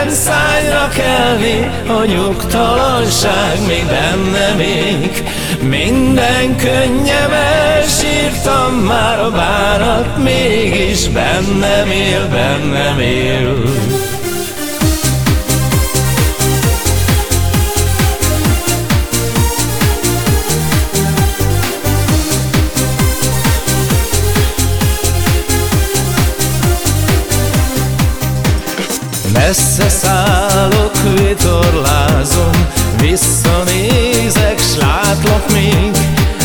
lelken szányra kelni, a nyugtalanság még benne még. Minden könnyem elsírtam már a bánat, mégis bennem él, bennem él. Messze szállok, vitorlázom Visszanézek, s látlak még.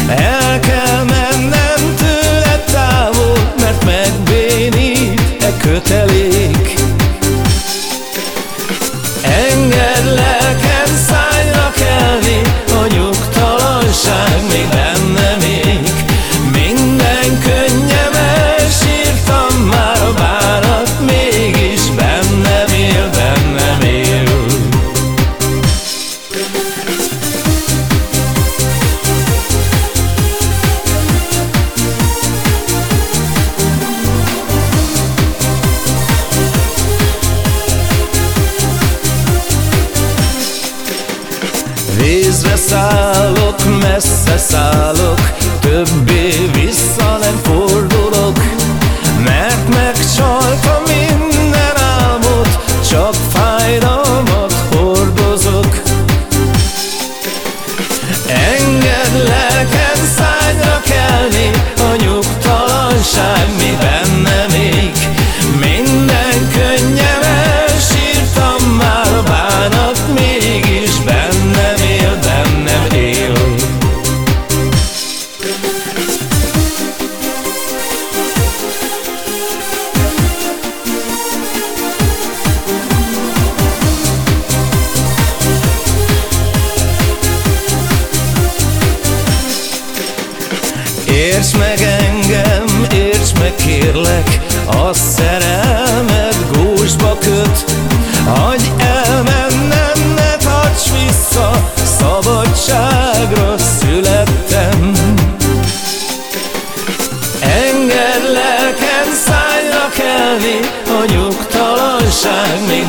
El kell mennem tőle távol Mert megbénít e kötelék Vízre szállok, messze szállok Többé vissza nem fordulok. Mert megcsaltam minden álmot Csak fájdalmat hordozok. Engedd lelken Érts meg engem, érts meg kérlek A szerelmet gúzsba köt. Hagyj elmennem, ne tarts vissza Szabadságra születtem. Engedd lelkem szányra kelni A nyugtalanság még